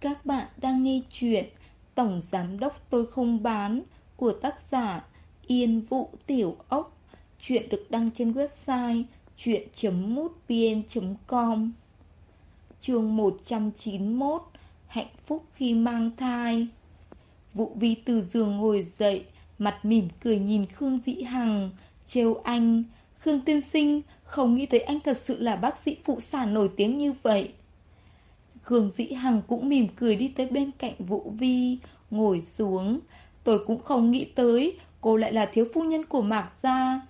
Các bạn đang nghe chuyện Tổng Giám Đốc Tôi Không Bán của tác giả Yên Vũ Tiểu Ốc. Chuyện được đăng trên website chuyện.mútvn.com Chương 191 Hạnh phúc khi mang thai vũ vi từ giường ngồi dậy, mặt mỉm cười nhìn Khương Dĩ Hằng, trêu anh. Khương Tiên Sinh không nghĩ tới anh thật sự là bác sĩ phụ sản nổi tiếng như vậy. Khương Dĩ Hằng cũng mỉm cười đi tới bên cạnh Vũ Vi, ngồi xuống. Tôi cũng không nghĩ tới, cô lại là thiếu phu nhân của Mạc Gia.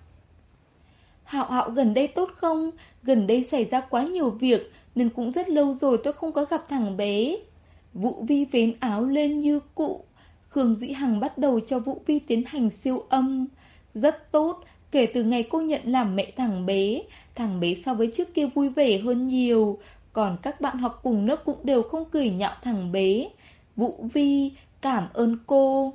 Hạo hạo gần đây tốt không? Gần đây xảy ra quá nhiều việc, nên cũng rất lâu rồi tôi không có gặp thằng bé. Vũ Vi vén áo lên như cụ. Khương Dĩ Hằng bắt đầu cho Vũ Vi tiến hành siêu âm. Rất tốt, kể từ ngày cô nhận làm mẹ thằng bé, thằng bé so với trước kia vui vẻ hơn nhiều. Còn các bạn học cùng lớp cũng đều không cười nhạo thằng bé. Vũ Vi, cảm ơn cô.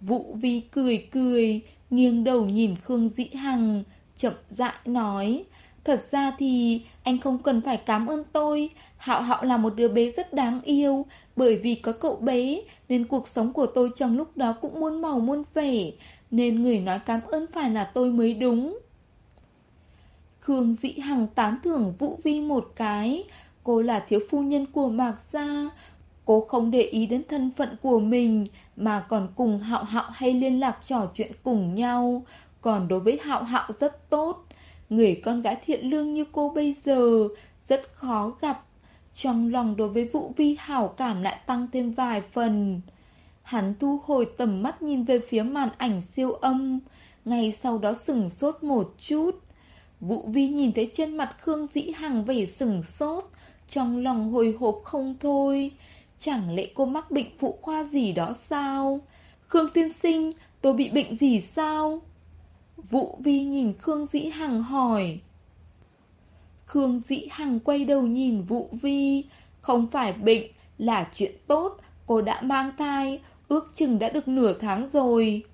Vũ Vi cười cười, nghiêng đầu nhìn Khương Dĩ Hằng, chậm rãi nói. Thật ra thì anh không cần phải cảm ơn tôi Hạo Hạo là một đứa bé rất đáng yêu Bởi vì có cậu bé Nên cuộc sống của tôi trong lúc đó cũng muôn màu muôn vẻ Nên người nói cảm ơn phải là tôi mới đúng Khương Dĩ Hằng tán thưởng Vũ Vi một cái. Cô là thiếu phu nhân của Mạc Gia. Cô không để ý đến thân phận của mình, Mà còn cùng Hạo Hạo hay liên lạc trò chuyện cùng nhau. Còn đối với Hạo Hạo rất tốt. Người con gái thiện lương như cô bây giờ, Rất khó gặp. Trong lòng đối với Vũ Vi, hảo cảm lại tăng thêm vài phần. Hắn thu hồi tầm mắt nhìn về phía màn ảnh siêu âm. Ngay sau đó sừng sốt một chút. Vũ Vi nhìn thấy trên mặt Khương Dĩ Hằng vẻ sừng sốt Trong lòng hồi hộp không thôi Chẳng lẽ cô mắc bệnh phụ khoa gì đó sao Khương tiên sinh Tôi bị bệnh gì sao Vũ Vi nhìn Khương Dĩ Hằng hỏi. Khương Dĩ Hằng quay đầu nhìn Vũ Vi. Không phải bệnh, là chuyện tốt. Cô đã mang thai, ước chừng đã được nửa tháng rồi.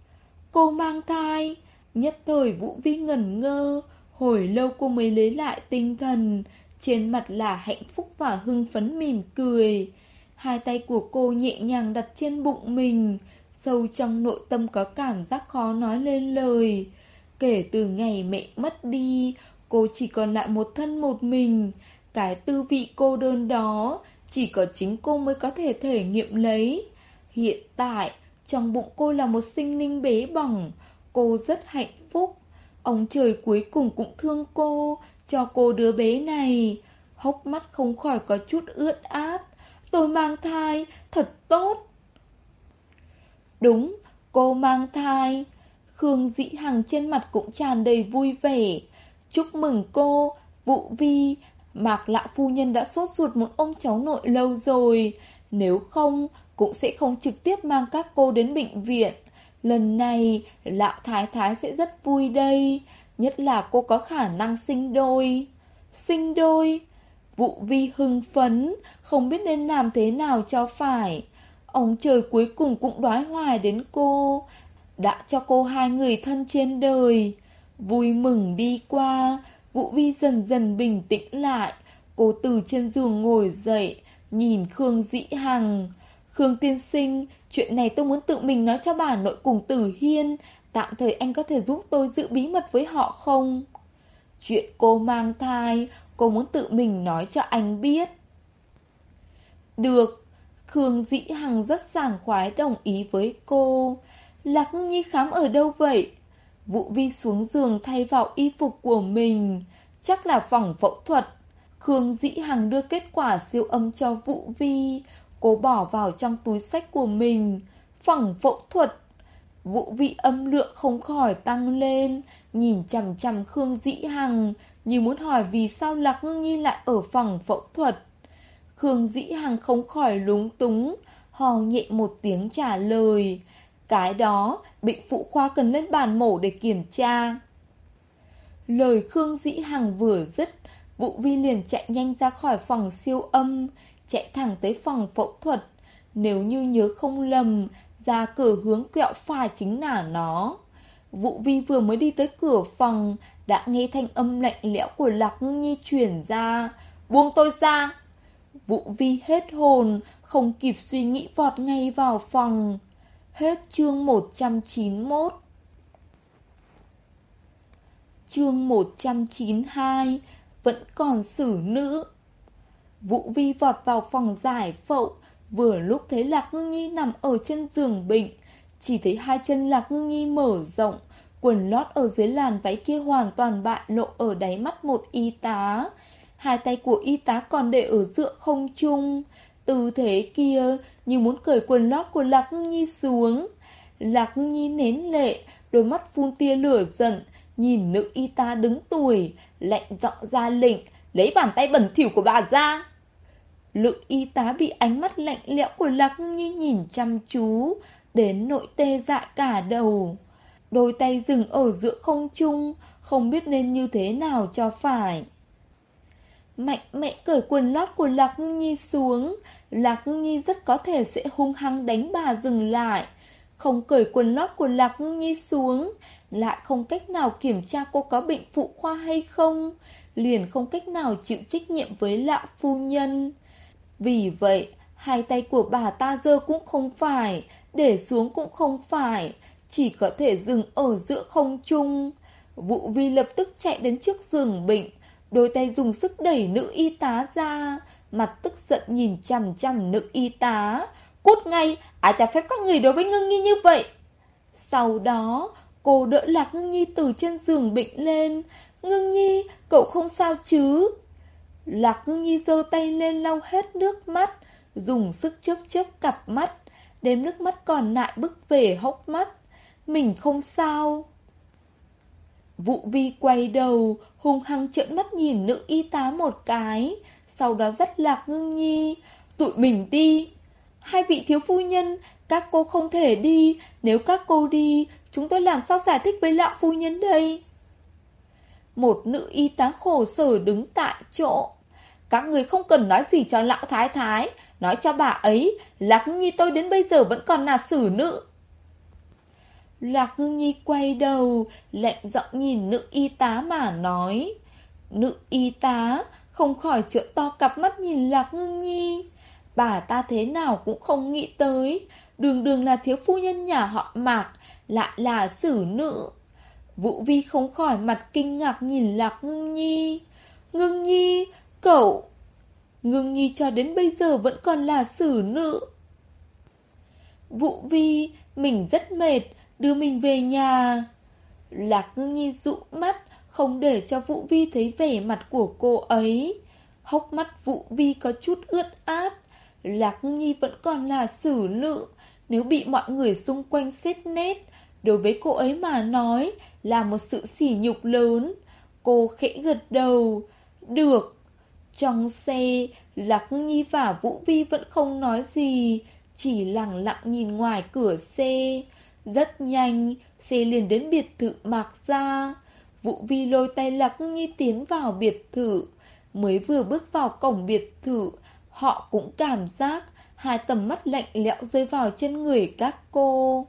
Cô mang thai. Nhất thời Vũ Vi ngẩn ngơ. Hồi lâu cô mới lấy lại tinh thần. Trên mặt là hạnh phúc và hưng phấn mỉm cười. Hai tay của cô nhẹ nhàng đặt trên bụng mình. Sâu trong nội tâm có cảm giác khó nói lên lời. Kể từ ngày mẹ mất đi, cô chỉ còn lại một thân một mình. Cái tư vị cô đơn đó, chỉ có chính cô mới có thể thể nghiệm lấy. Hiện tại, trong bụng cô là một sinh linh bế bỏng. Cô rất hạnh phúc. Ông trời cuối cùng cũng thương cô, cho cô đứa bé này. Hốc mắt không khỏi có chút ướt át. Tôi mang thai, thật tốt. Đúng, cô mang thai. Khương Dĩ Hằng trên mặt cũng tràn đầy vui vẻ. Chúc mừng cô, Vũ Vi, Mạc Lạ Phu Nhân đã sốt ruột một ông cháu nội lâu rồi. Nếu không, cũng sẽ không trực tiếp mang các cô đến bệnh viện. Lần này, lão Thái Thái sẽ rất vui đây. Nhất là cô có khả năng sinh đôi. Sinh đôi? Vũ Vi hưng phấn, không biết nên làm thế nào cho phải. Ông trời cuối cùng cũng đoái hoài đến cô đã cho cô hai người thân trên đời. Vui mừng đi qua, Vũ Vi dần dần bình tĩnh lại. Cô từ trên giường ngồi dậy, nhìn Khương Dĩ Hằng. Khương tiên sinh, chuyện này tôi muốn tự mình nói cho bà nội cùng Tử Hiên. Tạm thời anh có thể giúp tôi giữ bí mật với họ không? Chuyện cô mang thai, cô muốn tự mình nói cho anh biết. Được, Khương Dĩ Hằng rất sảng khoái đồng ý với cô. Lạc Ngưng Nhi khám ở đâu vậy? Vũ Vi xuống giường thay vào y phục của mình. Chắc là phòng phẫu thuật. Khương Dĩ Hằng đưa kết quả siêu âm cho Vũ Vi. Cô bỏ vào trong túi sách của mình. Phòng phẫu thuật. Vũ vị âm lượng không khỏi tăng lên. Nhìn chằm chằm Khương Dĩ Hằng. Như muốn hỏi vì sao Lạc Ngưng Nhi lại ở phòng phẫu thuật. Khương Dĩ Hằng không khỏi lúng túng. Hò nhẹ một tiếng trả lời. Cái đó, bệnh phụ khoa cần lên bàn mổ để kiểm tra. Lời Khương Dĩ Hằng vừa dứt, Vũ Vi liền chạy nhanh ra khỏi phòng siêu âm, chạy thẳng tới phòng phẫu thuật. Nếu như nhớ không lầm, ra cửa hướng quẹo phải chính là nó. Vũ Vi vừa mới đi tới cửa phòng, đã nghe thanh âm lạnh lẽo của Lạc Ngưng Nhi truyền ra. Buông tôi ra! Vũ Vi hết hồn, không kịp suy nghĩ vọt ngay vào phòng. Hết chương 191 Chương 192 Vẫn còn xử nữ Vũ Vi vọt vào phòng giải phẫu. Vừa lúc thấy Lạc Ngưng Nhi nằm ở trên giường bệnh, Chỉ thấy hai chân Lạc Ngưng Nhi mở rộng. Quần lót ở dưới làn váy kia hoàn toàn bại lộ ở đáy mắt một y tá. Hai tay của y tá còn để ở giữa không trung. Tư thế kia như muốn cởi quần lót của Lạc Ngưng Nhi xuống. Lạc Ngưng Nhi nén lệ, Đôi mắt phun tia lửa giận, Nhìn nữ y tá đứng tuổi, Lạnh giọng ra lệnh, Lấy bàn tay bẩn thỉu của bà ra! Lự y tá bị ánh mắt lạnh lẽo của Lạc Ngưng Nhi nhìn chăm chú, đến nội tê dạ cả đầu. Đôi tay dừng ở giữa không trung, không biết nên như thế nào cho phải. Mạnh mẽ cởi quần lót của Lạc Ngưng Nhi xuống, Lạc Ngưng Nhi rất có thể sẽ hung hăng đánh bà dừng lại. Không cởi quần lót của Lạc Ngưng Nhi xuống, lại không cách nào kiểm tra cô có bệnh phụ khoa hay không, liền không cách nào chịu trách nhiệm với lão phu nhân. Vì vậy, hai tay của bà ta giơ cũng không phải, để xuống cũng không phải, chỉ có thể dừng ở giữa không trung. Vũ Vi lập tức chạy đến trước giường bệnh, đôi tay dùng sức đẩy nữ y tá ra, mặt tức giận nhìn chằm chằm nữ y tá. Cút ngay, ai cho phép các người đối với ngưng nhi như vậy? Sau đó, cô đỡ lạc ngưng nhi từ trên giường bệnh lên. Ngưng nhi, cậu không sao chứ? Lạc ngưng nhi giơ tay lên lau hết nước mắt, dùng sức chớp chớp cặp mắt, đếm nước mắt còn lại bước về hốc mắt. Mình không sao. Vụ vi quay đầu, hung hăng trợn mắt nhìn nữ y tá một cái, sau đó dắt lạc ngưng nhi. Tụi mình đi. Hai vị thiếu phu nhân, các cô không thể đi, nếu các cô đi, chúng tôi làm sao giải thích với lão phu nhân đây? Một nữ y tá khổ sở đứng tại chỗ. Các người không cần nói gì cho lão thái thái. Nói cho bà ấy Lạc Ngưng Nhi tôi đến bây giờ vẫn còn là xử nữ. Lạc Ngưng Nhi quay đầu, Lạnh giọng nhìn nữ y tá mà nói. Nữ y tá Không khỏi trợn to cặp mắt nhìn Lạc Ngưng Nhi. Bà ta thế nào cũng không nghĩ tới. Đường đường là thiếu phu nhân nhà họ Mạc, Lại là xử nữ. Vũ Vi không khỏi mặt kinh ngạc nhìn Lạc Ngưng Nhi. Ngưng Nhi Cậu... Ngưng nhi cho đến bây giờ vẫn còn là xử nữ. Vũ vi, mình rất mệt, đưa mình về nhà. Lạc ngưng nhi dụ mắt, không để cho Vũ Vi thấy vẻ mặt của cô ấy. Hốc mắt Vũ Vi có chút ướt át. Lạc ngưng nhi vẫn còn là xử nữ. Nếu bị mọi người xung quanh xét nét, đối với cô ấy mà nói là một sự sỉ nhục lớn. Cô khẽ gật đầu. Được, trong xe, Lạc Ngưng Nhi và Vũ Vi vẫn không nói gì, chỉ lặng lặng nhìn ngoài cửa xe. Rất nhanh, xe liền đến biệt thự Mạc Gia. Vũ Vi lôi tay Lạc Ngưng Nhi tiến vào biệt thự. Mới vừa bước vào cổng biệt thự, họ cũng cảm giác hai tầm mắt lạnh lẽo rơi vào trên người các cô.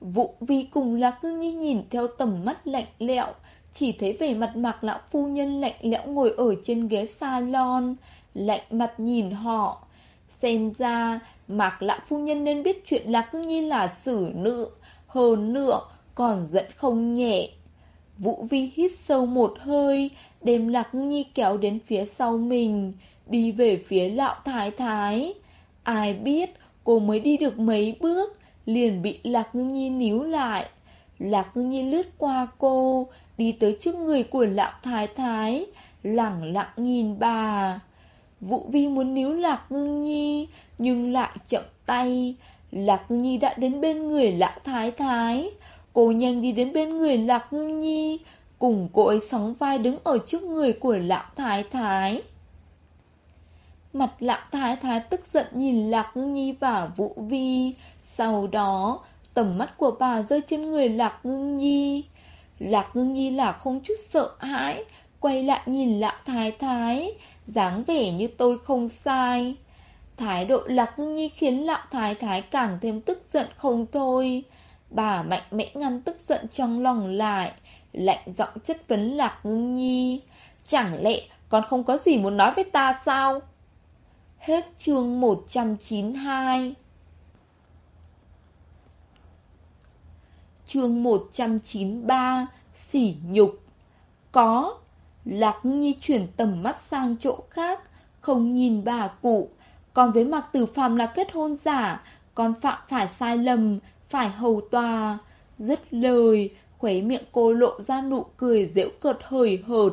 Vũ Vi cùng Lạc Ngưng Nhi nhìn theo tầm mắt lạnh lẽo, chỉ thấy vẻ mặt mạc lão phu nhân lạnh lẽo ngồi ở trên ghế salon, Lạnh mặt nhìn họ. Xem ra, mạc lão phu nhân nên biết chuyện Lạc Ngưng Nhi là xử nữ Hơn nữa còn giận không nhẹ. Vũ Vi hít sâu một hơi, Đem Lạc Ngưng Nhi kéo đến phía sau mình, Đi về phía lão thái thái. Ai biết, cô mới đi được mấy bước, Liền bị Lạc Ngưng Nhi níu lại. Lạc Ngưng Nhi lướt qua cô đi tới trước người của lão thái thái, lẳng lặng nhìn bà. Vũ Vi muốn níu Lạc Ngưng Nhi, nhưng lại chậm tay. Lạc Ngưng Nhi đã đến bên người lão thái thái. Cô nhanh đi đến bên người Lạc Ngưng Nhi, cùng cô ấy sóng vai đứng ở trước người của lão thái thái. Mặt lão thái thái tức giận nhìn Lạc Ngưng Nhi và Vũ Vi, sau đó tầm mắt của bà rơi trên người Lạc Ngưng Nhi. Lạc ngưng nhi là không chút sợ hãi, quay lại nhìn Lạc thái thái, dáng vẻ như tôi không sai. Thái độ lạc ngưng nhi khiến Lạc thái thái càng thêm tức giận không thôi. Bà mạnh mẽ ngăn tức giận trong lòng lại, lạnh giọng chất vấn lạc ngưng nhi. Chẳng lẽ con không có gì muốn nói với ta sao? Hết chương 192 Chương 193 Sỉ nhục. Có, Lạc nhi chuyển tầm mắt sang chỗ khác, Không nhìn bà cụ. Còn với Mạc Tử Phạm là kết hôn giả, Còn phạm phải sai lầm, Phải hầu tòa. Dứt lời Khuấy miệng cô lộ ra nụ cười dễu cợt hời hợt.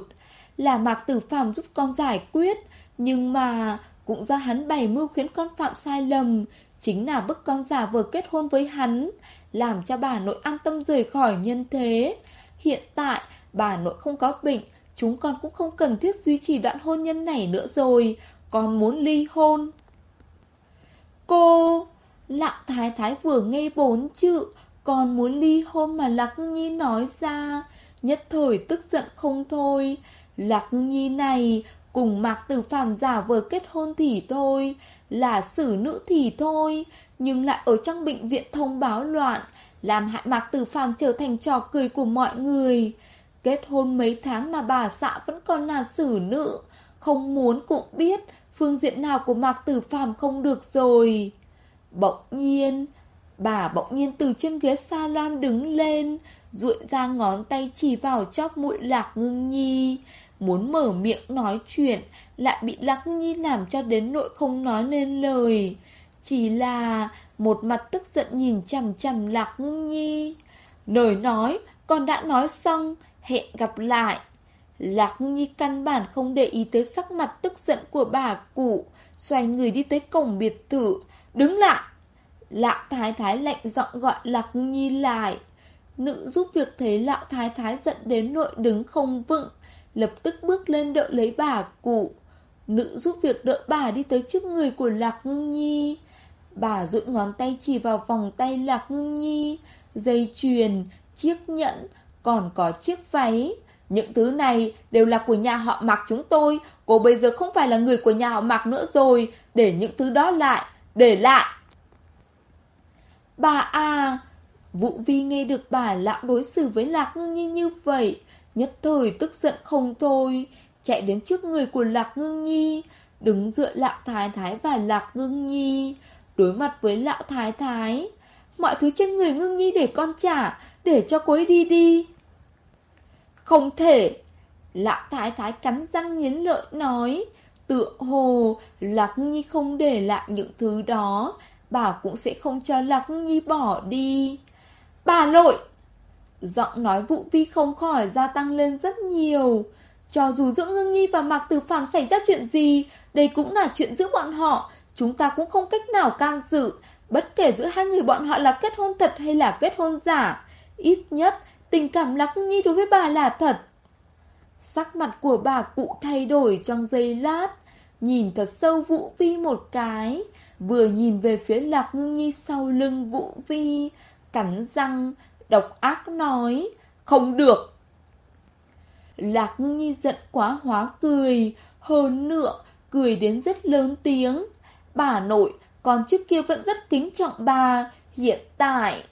Là Mạc Tử Phạm giúp con giải quyết, Nhưng mà cũng do hắn bày mưu khiến con phạm sai lầm Chính là bức con giả vừa kết hôn với hắn, Làm cho bà nội an tâm rời khỏi nhân thế. Hiện tại, bà nội không có bệnh, Chúng con cũng không cần thiết duy trì đoạn hôn nhân này nữa rồi, Con muốn ly hôn. Cô, Lạng thái thái vừa nghe bốn chữ, Con muốn ly hôn mà Lạc Ngưng Nhi nói ra, Nhất thời tức giận không thôi. Lạc Ngưng Nhi này Cùng Mạc Tử phàm giả vờ kết hôn thì thôi, Là xử nữ thì thôi, Nhưng lại ở trong bệnh viện thông báo loạn, Làm hại Mạc Tử phàm trở thành trò cười của mọi người. Kết hôn mấy tháng mà bà xã vẫn còn là xử nữ, Không muốn cũng biết Phương diện nào của Mạc Tử phàm không được rồi. Bỗng nhiên, Bà bỗng nhiên từ trên ghế salon đứng lên, duỗi ra ngón tay chỉ vào chóp mũi lạc ngưng nhi. Muốn mở miệng nói chuyện, Lại bị lạc ngưng nhi làm cho đến nội không nói nên lời. Chỉ là Một mặt tức giận nhìn chằm chằm lạc ngưng nhi. Lời nói, Con đã nói xong, Hẹn gặp lại. Lạc ngưng nhi căn bản không để ý tới sắc mặt tức giận của bà cụ, Xoay người đi tới cổng biệt thự. Đứng lại! Lạc thái thái lạnh giọng gọi Lạc ngưng nhi lại. Nữ giúp việc thấy lão thái thái giận đến nội đứng không vững Lập tức bước lên đỡ lấy bà cụ. Nữ giúp việc đỡ bà đi tới trước người của Lạc Ngưng Nhi. Bà duỗi ngón tay chỉ vào vòng tay Lạc Ngưng Nhi. Dây chuyền, chiếc nhẫn, còn có chiếc váy. Những thứ này đều là của nhà họ mặc chúng tôi. Cô bây giờ không phải là người của nhà họ mặc nữa rồi. Để những thứ đó lại, để lại. Bà à Vũ Vi nghe được bà lão đối xử với Lạc Ngưng Nhi như vậy Nhất thời tức giận không thôi, Chạy đến trước người của Lạc Ngưng Nhi, Đứng dựa Lão Thái Thái và Lạc Ngưng Nhi, Đối mặt với Lão Thái Thái. Mọi thứ trên người Ngưng Nhi để con trả, Để cho cô ấy đi đi. Không thể, Lão Thái Thái cắn răng nghiến lợi nói, Tựa hồ Lạc Ngưng Nhi không để lại những thứ đó Bảo cũng sẽ không cho Lạc Ngưng Nhi bỏ đi. Bà nội Giọng nói vụ vi không khỏi gia tăng lên rất nhiều. Cho dù giữa Ngưng Nhi và Mạc Tử Phàm xảy ra chuyện gì, Đây cũng là chuyện giữa bọn họ. Chúng ta cũng không cách nào can dự Bất kể giữa hai người bọn họ là kết hôn thật hay là kết hôn giả. Ít nhất, tình cảm Lạc Ngưng Nhi đối với bà là thật. Sắc mặt của bà cụ thay đổi trong giây lát. Nhìn thật sâu Vũ Vi một cái, Vừa nhìn về phía Lạc Ngưng Nhi sau lưng Vũ Vi Cắn răng độc ác nói, không được. Lạc ngưng nhi giận quá hóa cười, hơn nữa, cười đến rất lớn tiếng. Bà nội, còn trước kia vẫn rất kính trọng bà, hiện tại...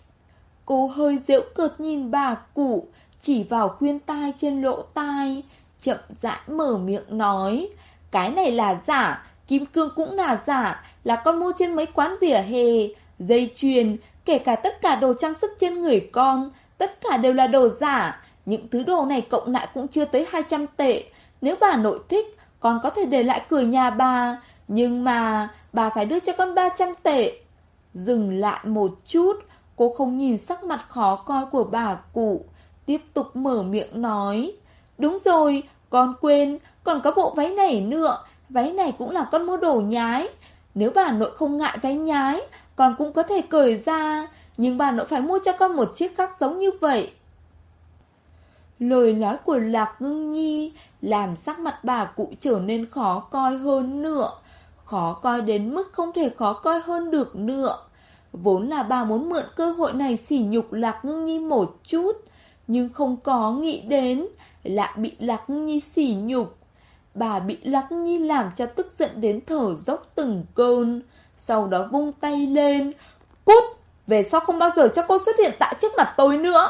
Cô hơi dễu cợt nhìn bà cụ, chỉ vào khuyên tai trên lỗ tai, chậm rãi mở miệng nói. Cái này là giả, kim cương cũng là giả, là con mua trên mấy quán vỉa hè, dây chuyền, Kể cả tất cả đồ trang sức trên người con, tất cả đều là đồ giả. Những thứ đồ này cộng lại cũng chưa tới 200 tệ. Nếu bà nội thích, con có thể để lại cửa nhà bà. Nhưng mà bà phải đưa cho con 300 tệ. Dừng lại một chút, cô không nhìn sắc mặt khó coi của bà cụ. Tiếp tục mở miệng nói. Đúng rồi, con quên, còn có bộ váy này nữa. Váy này cũng là con mua đồ nhái. Nếu bà nội không ngại váy nhái, con cũng có thể cởi ra, nhưng bà nội phải mua cho con một chiếc khác giống như vậy. Lời nói của Lạc Ngưng Nhi làm sắc mặt bà cụ trở nên khó coi hơn nữa. Khó coi đến mức không thể khó coi hơn được nữa. Vốn là bà muốn mượn cơ hội này sỉ nhục Lạc Ngưng Nhi một chút, nhưng không có nghĩ đến, lại bị Lạc Ngưng Nhi sỉ nhục. Bà bị Lạc Ngưng Nhi làm cho tức giận đến thở dốc từng cơn. Sau đó vung tay lên, Cút. Về sau không bao giờ cho cô xuất hiện tại trước mặt tôi nữa.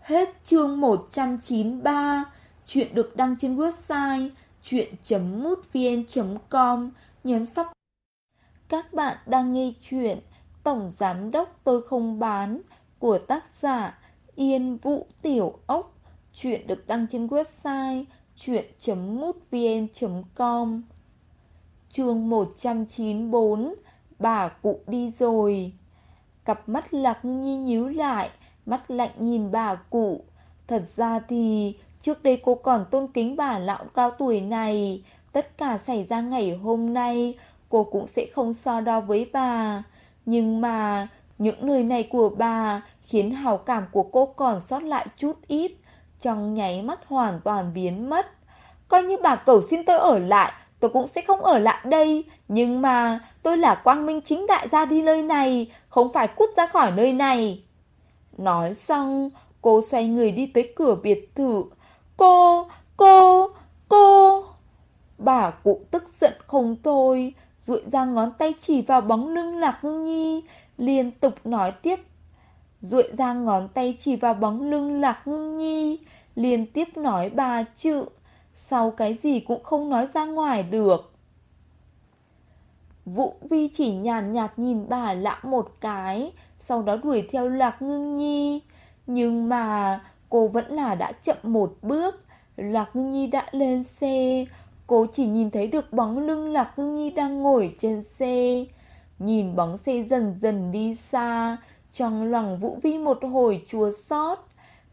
Hết chương 193 Chuyện được đăng trên website chuyện.mútvn.com nhấn sóc. Các bạn đang nghe chuyện Tổng Giám Đốc Tôi Không Bán của tác giả Yên Vũ Tiểu Ốc. Chuyện được đăng trên website chuyện.mútvn.com Chương 194 Bà cụ đi rồi. Cặp mắt lạc nhi nhíu lại, Mắt lạnh nhìn bà cụ. Thật ra thì, Trước đây cô còn tôn kính bà lão cao tuổi này. Tất cả xảy ra ngày hôm nay, Cô cũng sẽ không so đo với bà. Nhưng mà, Những lời này của bà Khiến hào cảm của cô còn sót lại chút ít, Trong nháy mắt hoàn toàn biến mất. Coi như bà cầu xin tôi ở lại Tôi cũng sẽ không ở lại đây. Nhưng mà tôi là quang minh chính đại ra đi nơi này Không phải cút ra khỏi nơi này. Nói xong Cô xoay người đi tới cửa biệt thự. Cô, cô, cô! Bà cụ tức giận không thôi duỗi ra ngón tay chỉ vào bóng lưng Lạc Hương Nhi Liên tục nói tiếp. Duỗi ra ngón tay chỉ vào bóng lưng Lạc Hương Nhi Liên tiếp nói ba chữ sau cái gì cũng không nói ra ngoài được. Vũ Vi chỉ nhàn nhạt nhìn bà lạ một cái, Sau đó đuổi theo Lạc Ngưng Nhi. Nhưng mà cô vẫn là đã chậm một bước. Lạc Ngưng Nhi đã lên xe Cô chỉ nhìn thấy được bóng lưng Lạc Ngưng Nhi đang ngồi trên xe Nhìn bóng xe dần dần đi xa, Trong lòng Vũ Vi một hồi chua xót.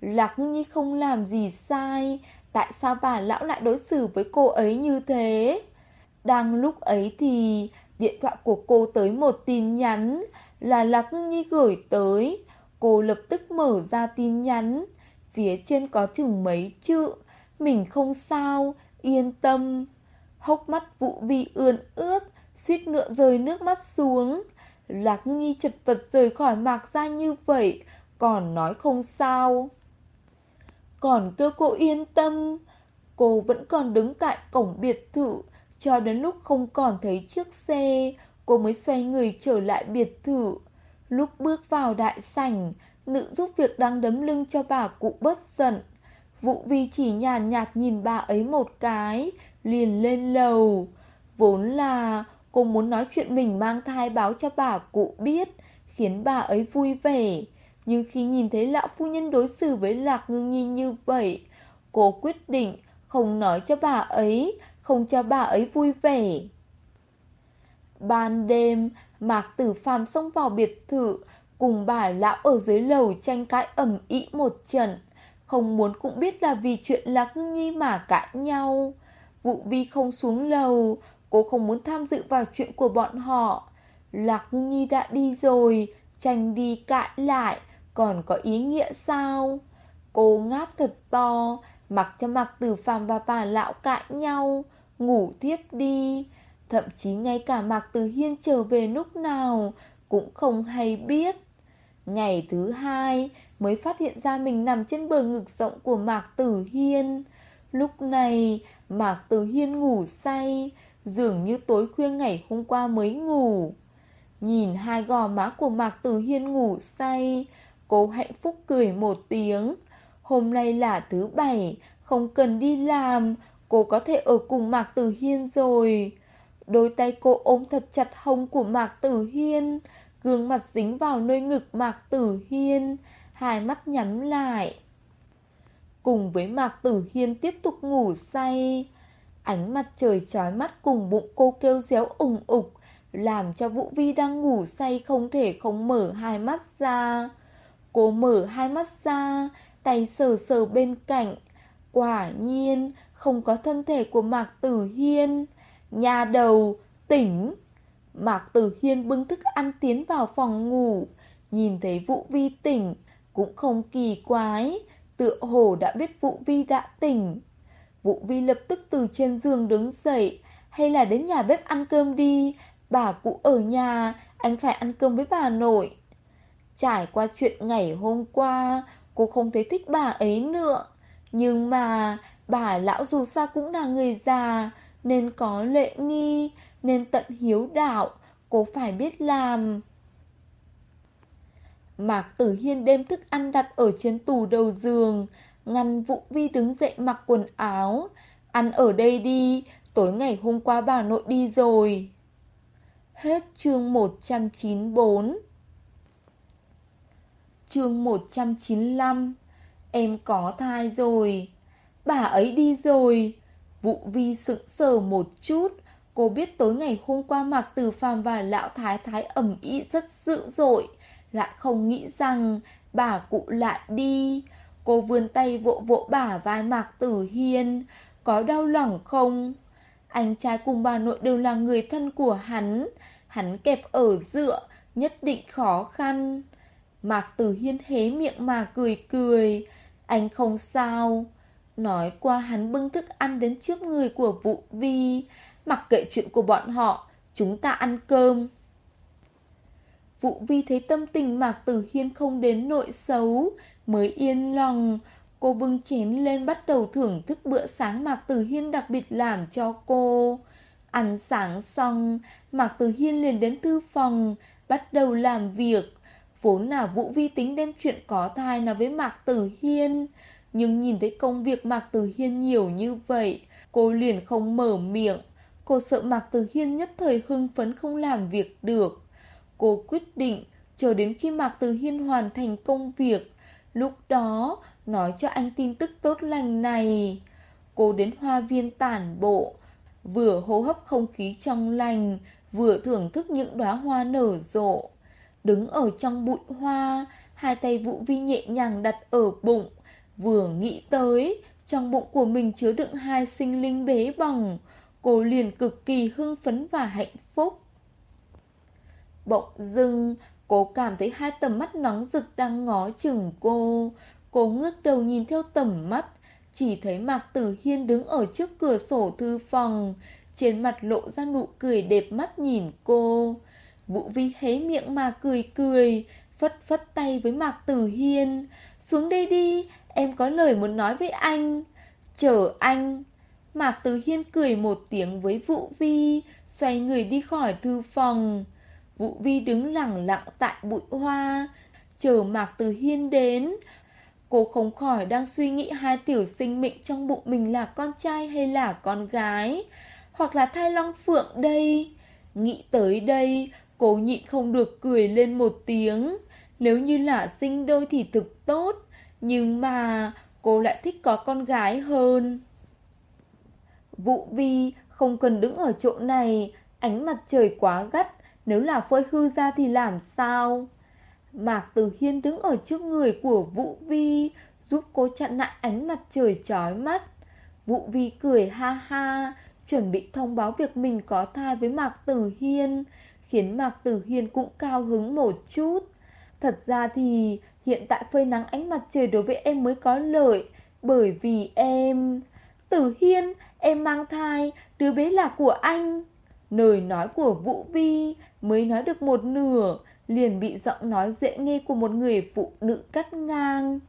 Lạc Ngưng Nhi không làm gì sai Tại sao bà lão lại đối xử với cô ấy như thế? Đang lúc ấy thì Điện thoại của cô tới một tin nhắn. Là Lạc Ngưng Nhi gửi tới. Cô lập tức mở ra tin nhắn. Phía trên có chừng mấy chữ. Mình không sao, Yên tâm. Hốc mắt vụ vi ươn ướt, Suýt nữa rơi nước mắt xuống. Lạc Ngưng Nhi chật vật rời khỏi mạc ra như vậy, Còn nói không sao. Còn kêu cô yên tâm. Cô vẫn còn đứng tại cổng biệt thự, cho đến lúc không còn thấy chiếc xe, Cô mới xoay người trở lại biệt thự. Lúc bước vào đại sảnh, Nữ giúp việc đang đấm lưng cho bà cụ bất giận. Vụ vi chỉ nhàn nhạt nhìn bà ấy một cái, Liền lên lầu. Vốn là cô muốn nói chuyện mình mang thai báo cho bà cụ biết, Khiến bà ấy vui vẻ. Nhưng khi nhìn thấy lão phu nhân đối xử với Lạc Ngưng Nhi như vậy Cô quyết định không nói cho bà ấy không cho bà ấy vui vẻ. Ban đêm, Mạc Tử Phàm xông vào biệt thự, cùng bà lão ở dưới lầu tranh cãi ầm ĩ một trận. Không muốn cũng biết là vì chuyện Lạc Ngưng Nhi mà cãi nhau. Vụ vi không xuống lầu, cô không muốn tham dự vào chuyện của bọn họ. Lạc Ngưng Nhi đã đi rồi, tranh đi cãi lại, còn có ý nghĩa sao? Cô ngáp thật to, mặc cho mặc Tử Phàm và bà lão cãi nhau ngủ thiếp đi. Thậm chí ngay cả mặc Tử Hiên trở về lúc nào cũng không hay biết. Ngày thứ hai mới phát hiện ra mình nằm trên bờ ngực rộng của Mạc Tử Hiên. Lúc này Mạc Tử Hiên ngủ say, dường như tối khuya ngày hôm qua mới ngủ. Nhìn hai gò má của Mạc Tử Hiên ngủ say, cô hạnh phúc cười một tiếng. Hôm nay là thứ bảy, không cần đi làm, Cô có thể ở cùng Mạc Tử Hiên rồi. Đôi tay cô ôm thật chặt hông của Mạc Tử Hiên Gương mặt dính vào nơi ngực Mạc Tử Hiên Hai mắt nhắm lại. Cùng với Mạc Tử Hiên tiếp tục ngủ say Ánh mặt trời chói mắt cùng bụng cô kêu réo ủng ục Làm cho Vũ Vi đang ngủ say không thể không mở hai mắt ra. Cô mở hai mắt ra Tay sờ sờ bên cạnh Quả nhiên không có thân thể của Mạc Tử Hiên. Nhà đầu, tỉnh. Mạc Tử Hiên bưng thức ăn tiến vào phòng ngủ, nhìn thấy Vũ Vi tỉnh, cũng không kỳ quái, tựa hồ đã biết Vũ Vi đã tỉnh. Vũ Vi lập tức từ trên giường đứng dậy, hay là đến nhà bếp ăn cơm đi, bà cụ ở nhà, anh phải ăn cơm với bà nội. Trải qua chuyện ngày hôm qua, cô không thấy thích bà ấy nữa, nhưng mà Bà lão dù sao cũng là người già, nên có lệ nghi, nên tận hiếu đạo, cô phải biết làm. Mạc Tử Hiên đem thức ăn đặt ở trên tủ đầu giường, ngăn Vũ Vi đứng dậy mặc quần áo. Ăn ở đây đi, tối ngày hôm qua bà nội đi rồi. Hết chương 194 Chương 195 Em có thai rồi. Bà ấy đi rồi. Vụ vi sững sờ một chút. Cô biết tối ngày hôm qua Mạc Tử Phàm và Lão Thái Thái ẩm ý rất dữ dội. Lại không nghĩ rằng bà cụ lại đi. Cô vươn tay vỗ vỗ bả vai Mạc Tử Hiên. Có đau lòng không? Anh trai cùng bà nội đều là người thân của hắn. Hắn kẹp ở dựa, Nhất định khó khăn. Mạc Tử Hiên hé miệng mà cười cười. Anh không sao. Nói qua hắn bưng thức ăn đến trước người của Vũ Vi. Mặc kệ chuyện của bọn họ, Chúng ta ăn cơm. Vũ Vi thấy tâm tình Mạc Tử Hiên không đến nội xấu, Mới yên lòng. Cô bưng chén lên bắt đầu thưởng thức bữa sáng Mạc Tử Hiên đặc biệt làm cho cô. Ăn sáng xong, Mạc Tử Hiên liền đến thư phòng, Bắt đầu làm việc. Vốn là Vũ Vi tính đem chuyện có thai nói với Mạc Tử Hiên. Nhưng nhìn thấy công việc Mạc Tử Hiên nhiều như vậy, Cô liền không mở miệng. Cô sợ Mạc Tử Hiên nhất thời hưng phấn không làm việc được. Cô quyết định chờ đến khi Mạc Tử Hiên hoàn thành công việc, Lúc đó nói cho anh tin tức tốt lành này. Cô đến hoa viên tản bộ, Vừa hô hấp không khí trong lành, Vừa thưởng thức những đóa hoa nở rộ. Đứng ở trong bụi hoa. Hai tay Vũ Vi nhẹ nhàng đặt ở bụng, Vừa nghĩ tới Trong bụng của mình chứa đựng hai sinh linh bế bỏng Cô liền cực kỳ hưng phấn và hạnh phúc. Bỗng dưng, Cô cảm thấy hai tầm mắt nóng rực đang ngó chừng cô. Cô ngước đầu nhìn theo tầm mắt, Chỉ thấy Mạc Tử Hiên đứng ở trước cửa sổ thư phòng. Trên mặt lộ ra nụ cười đẹp mắt nhìn cô. Vũ Vi hé miệng mà cười cười, Phất phất tay với Mạc Tử Hiên. Xuống đây đi, Em có lời muốn nói với anh. Chờ anh. Mạc Tử Hiên cười một tiếng với Vũ Vi, Xoay người đi khỏi thư phòng. Vũ Vi đứng lặng lặng tại bụi hoa, Chờ Mạc Tử Hiên đến. Cô không khỏi đang suy nghĩ hai tiểu sinh mệnh trong bụng mình là con trai hay là con gái, Hoặc là thai long phượng đây. Nghĩ tới đây Cô nhịn không được cười lên một tiếng. Nếu như là sinh đôi thì thực tốt, Nhưng mà cô lại thích có con gái hơn. Vũ Vi không cần đứng ở chỗ này, Ánh mặt trời quá gắt, Nếu là phơi hư ra thì làm sao? Mạc Tử Hiên đứng ở trước người của Vũ Vi, Giúp cô chặn lại ánh mặt trời chói mắt. Vũ Vi cười ha ha, Chuẩn bị thông báo việc mình có thai với Mạc Tử Hiên. Khiến Mạc Tử Hiên cũng cao hứng một chút. Thật ra thì hiện tại phơi nắng ánh mặt trời đối với em mới có lợi Bởi vì em... Tử Hiên, em mang thai, đứa bé là của anh. Lời nói của Vũ Vi mới nói được một nửa Liền bị giọng nói dễ nghe của một người phụ nữ cắt ngang.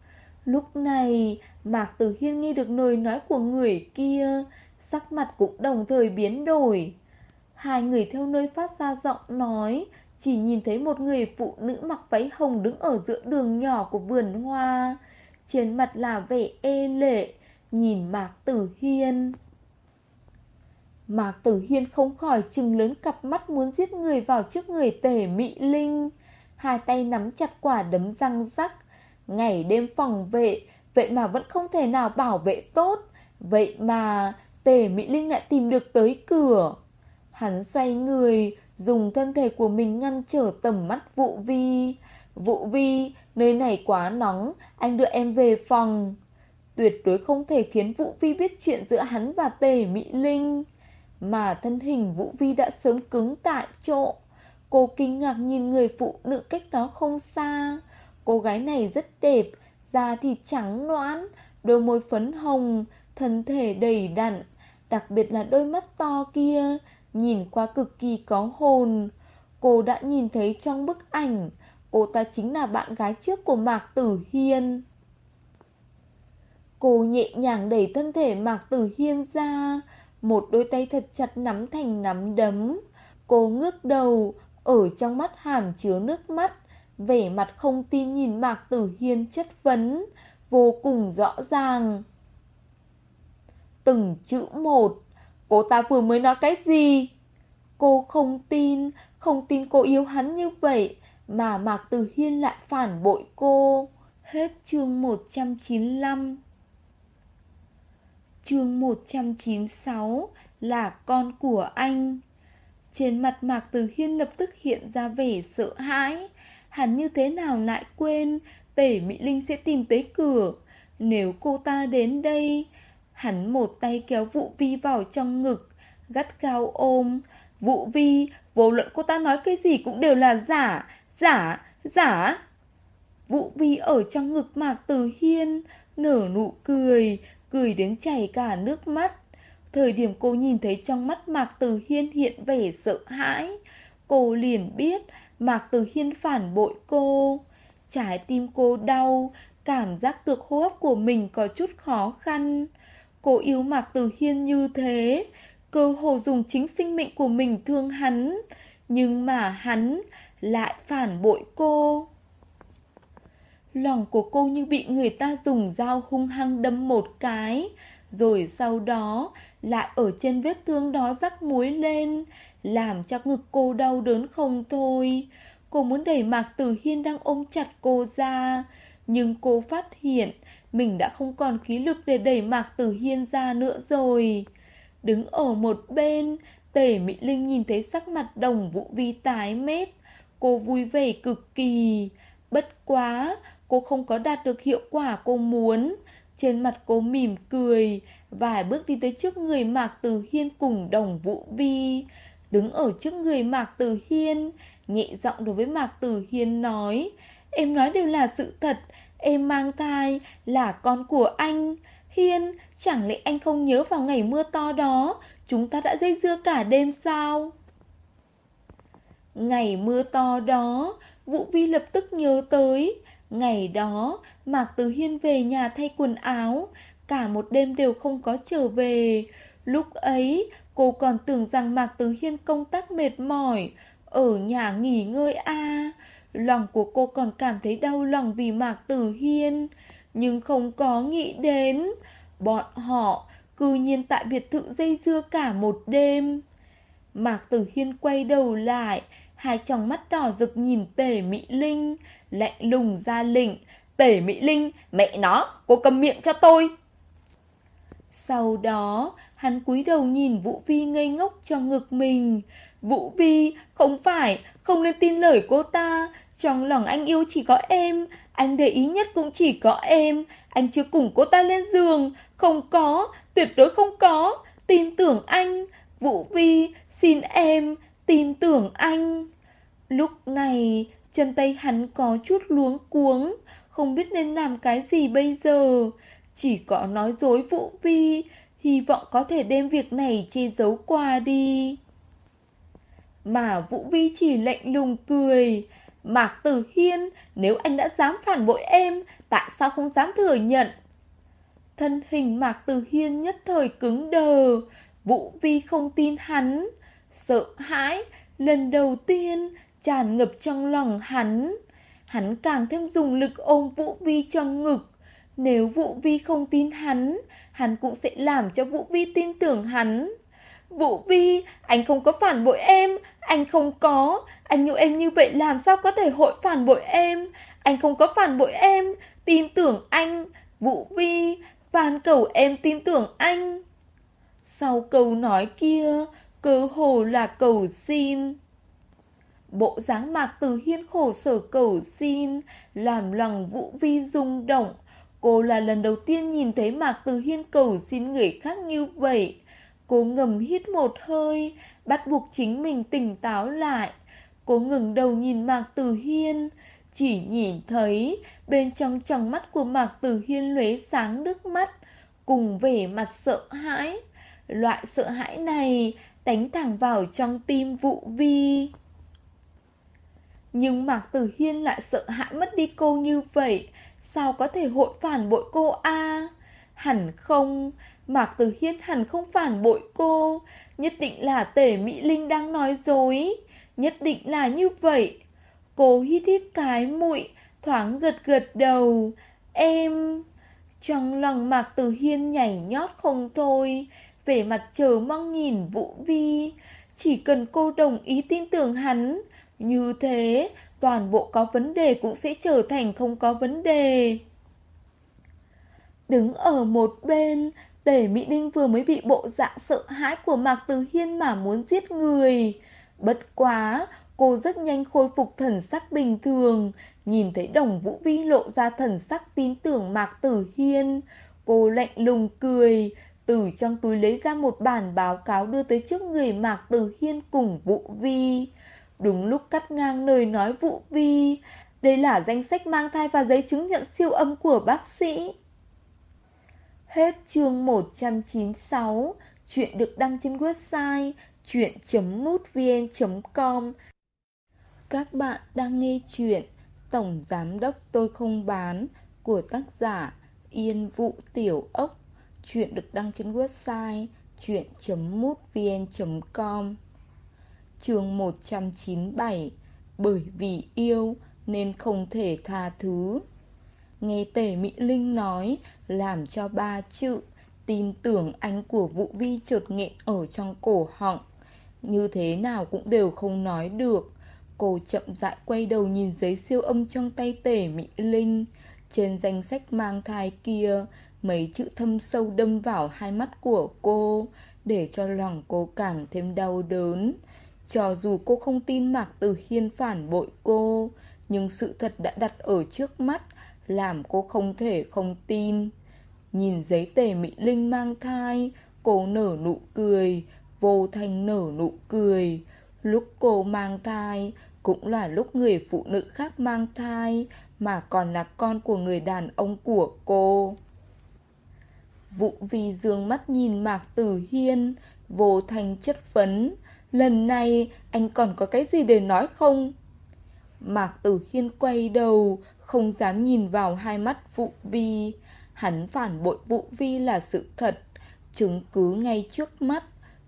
Lúc này Mạc Tử Hiên nghe được lời nói của người kia Sắc mặt cũng đồng thời biến đổi. Hai người theo nơi phát ra giọng nói, Chỉ nhìn thấy một người phụ nữ mặc váy hồng đứng ở giữa đường nhỏ của vườn hoa. Trên mặt là vẻ ê lệ, Nhìn Mạc Tử Hiên. Mạc Tử Hiên không khỏi chừng lớn cặp mắt muốn giết người vào trước người tể Mỹ Linh. Hai tay nắm chặt quả đấm răng rắc. Ngày đêm phòng vệ, Vậy mà vẫn không thể nào bảo vệ tốt. Vậy mà tể Mỹ Linh lại tìm được tới cửa. Hắn xoay người, dùng thân thể của mình ngăn trở tầm mắt Vũ Vi. Vũ Vi, nơi này quá nóng, anh đưa em về phòng. Tuyệt đối không thể khiến Vũ Vi biết chuyện giữa hắn và Tề Mỹ Linh. Mà thân hình Vũ Vi đã sớm cứng tại chỗ. Cô kinh ngạc nhìn người phụ nữ cách đó không xa. Cô gái này rất đẹp, da thịt trắng noãn, đôi môi phấn hồng, thân thể đầy đặn, đặc biệt là đôi mắt to kia, nhìn qua cực kỳ có hồn. Cô đã nhìn thấy trong bức ảnh, cô ta chính là bạn gái trước của Mạc Tử Hiên. Cô nhẹ nhàng đẩy thân thể Mạc Tử Hiên ra, một đôi tay thật chặt nắm thành nắm đấm. Cô ngước đầu, ở trong mắt hàm chứa nước mắt, vẻ mặt không tin nhìn Mạc Tử Hiên chất vấn, vô cùng rõ ràng. Từng chữ một Cô ta vừa mới nói cái gì? Cô không tin, không tin cô yêu hắn như vậy, mà Mạc Tử Hiên lại phản bội cô. Hết chương 195 Chương 196 là con của anh Trên mặt Mạc Tử Hiên lập tức hiện ra vẻ sợ hãi Hắn như thế nào lại quên Tể Mỹ Linh sẽ tìm tới cửa Nếu cô ta đến đây Hắn một tay kéo Vũ Vi vào trong ngực, Gắt gao ôm. Vũ Vi, Vô luận cô ta nói cái gì cũng đều là giả Giả Giả. Vũ Vi ở trong ngực Mạc từ Hiên, Nở nụ cười Cười đến chảy cả nước mắt. Thời điểm cô nhìn thấy trong mắt Mạc từ Hiên hiện vẻ sợ hãi, Cô liền biết Mạc từ Hiên phản bội cô. Trái tim cô đau, Cảm giác được hô hấp của mình có chút khó khăn. Cô yêu Mạc Tử Hiên như thế. Cơ hồ dùng chính sinh mệnh của mình thương hắn. Nhưng mà hắn lại phản bội cô. Lòng của cô như bị người ta dùng dao hung hăng đâm một cái. Rồi sau đó lại ở trên vết thương đó rắc muối lên, Làm cho ngực cô đau đớn không thôi. Cô muốn đẩy Mạc Tử Hiên đang ôm chặt cô ra. Nhưng cô phát hiện mình đã không còn khí lực để đẩy Mạc Tử Hiên ra nữa rồi. Đứng ở một bên Tể Mỹ Linh nhìn thấy sắc mặt đồng vũ vi tái mét. Cô vui vẻ cực kỳ. Bất quá, Cô không có đạt được hiệu quả cô muốn. Trên mặt cô mỉm cười, Vài bước đi tới trước người Mạc tử Hiên cùng đồng Vũ Vi. Đứng ở trước người Mạc tử Hiên, Nhẹ giọng đối với Mạc tử Hiên nói, Em nói đều là sự thật Em mang thai là con của anh. Hiên Chẳng lẽ anh không nhớ vào ngày mưa to đó Chúng ta đã dây dưa cả đêm sao? Ngày mưa to đó Vũ Vi lập tức nhớ tới. Ngày đó, Mạc Từ Hiên về nhà thay quần áo, cả một đêm đều không có trở về. Lúc ấy, cô còn tưởng rằng Mạc Từ Hiên công tác mệt mỏi, ở nhà nghỉ ngơi a Lòng của cô còn cảm thấy đau lòng vì Mạc Tử Hiên, nhưng không có nghĩ đến. Bọn họ cư nhiên tại biệt thự dây dưa cả một đêm. Mạc Tử Hiên quay đầu lại, hai tròng mắt đỏ rực nhìn Tề Mỹ Linh, lạnh lùng ra lệnh, Tề Mỹ Linh, mẹ nó, cô cầm miệng cho tôi. Sau đó, hắn cúi đầu nhìn Vũ Vi ngây ngốc trong ngực mình. Vũ Vi, không phải, không nên tin lời cô ta. Trong lòng anh yêu chỉ có em, anh để ý nhất cũng chỉ có em. Anh chưa cùng cô ta lên giường, không có, tuyệt đối không có. Tin tưởng anh, Vũ Vi, xin em, tin tưởng anh. Lúc này, chân tay hắn có chút luống cuống, không biết nên làm cái gì bây giờ. Chỉ có nói dối Vũ Vi, hy vọng có thể đem việc này che giấu qua đi. Mà Vũ Vi chỉ lạnh lùng cười. Mạc Tử Hiên, nếu anh đã dám phản bội em, tại sao không dám thừa nhận? Thân hình Mạc Tử Hiên nhất thời cứng đờ, Vũ Vi không tin hắn, sợ hãi, lần đầu tiên tràn ngập trong lòng hắn. Hắn càng thêm dùng lực ôm Vũ Vi trong ngực. Nếu Vũ Vi không tin hắn, hắn cũng sẽ làm cho Vũ Vi tin tưởng hắn. Vũ Vi, anh không có phản bội em, anh không có. Anh yêu em như vậy làm sao có thể hội phản bội em? Anh không có phản bội em, tin tưởng anh. Vũ Vi, van cầu em tin tưởng anh. Sau câu nói kia, cơ hồ là cầu xin. Bộ dáng mạc từ hiên khổ sở cầu xin, làm lòng Vũ Vi rung động. Cô là lần đầu tiên nhìn thấy Mạc Từ Hiên cầu xin người khác như vậy. Cô ngầm hít một hơi, bắt buộc chính mình tỉnh táo lại. Cô ngừng đầu nhìn Mạc tử Hiên, chỉ nhìn thấy bên trong tròng mắt của Mạc tử Hiên lóe sáng nước mắt, cùng vẻ mặt sợ hãi. Loại sợ hãi này đánh thẳng vào trong tim Vũ Vi. Nhưng Mạc Tử Hiên lại sợ hãi mất đi cô như vậy Sao có thể hội phản bội cô a Hẳn không Mạc Tử Hiên hẳn không phản bội cô. Nhất định là tể Mỹ Linh đang nói dối. Nhất định là như vậy. Cô hít hít cái mũi Thoáng gật gật đầu. Em Trong lòng Mạc Tử Hiên nhảy nhót không thôi. Về mặt chờ mong nhìn Vũ Vi. Chỉ cần cô đồng ý tin tưởng hắn, như thế toàn bộ có vấn đề cũng sẽ trở thành không có vấn đề. Đứng ở một bên, Tề Mỹ Ninh vừa mới bị bộ dạng sợ hãi của Mạc Từ Hiên mà muốn giết người. Bất quá, cô rất nhanh khôi phục thần sắc bình thường, nhìn thấy đồng vũ vi lộ ra thần sắc tin tưởng Mạc Tử Hiên. Cô lạnh lùng cười, từ trong túi lấy ra một bản báo cáo đưa tới trước người Mạc Tử Hiên cùng Vũ Vi. Đúng lúc cắt ngang lời nói Vũ Vi, đây là danh sách mang thai và giấy chứng nhận siêu âm của bác sĩ. Hết chương 196, chuyện được đăng trên website chuyện.mútvn.com Các bạn đang nghe chuyện Tổng Giám Đốc Tôi Không Bán của tác giả Yên Vũ Tiểu Ốc. Chuyện được đăng trên website chuyện.mútvn.com Chương 197 Bởi vì yêu nên không thể tha thứ. Nghe Tề Mỹ Linh nói làm cho ba chữ Tin tưởng anh của Vũ Vi trượt nghẹn ở trong cổ họng. Như thế nào cũng đều không nói được. Cô chậm rãi quay đầu nhìn giấy siêu âm trong tay tể Mỹ Linh. Trên danh sách mang thai kia, Mấy chữ thâm sâu đâm vào hai mắt của cô, Để cho lòng cô càng thêm đau đớn. Cho dù cô không tin Mạc Tử Hiên phản bội cô, Nhưng sự thật đã đặt ở trước mắt, Làm cô không thể không tin. Nhìn giấy tề Mỹ Linh mang thai, Cô nở nụ cười, Vô thành nở nụ cười. Lúc cô mang thai, Cũng là lúc người phụ nữ khác mang thai, Mà còn là con của người đàn ông của cô. Vụ vì dương mắt nhìn Mạc Tử Hiên, Vô thành chất phấn Lần này anh còn có cái gì để nói không? Mạc Tử Hiên quay đầu, Không dám nhìn vào hai mắt Vụ Vi. Hắn phản bội Vụ Vi là sự thật. Chứng cứ ngay trước mắt,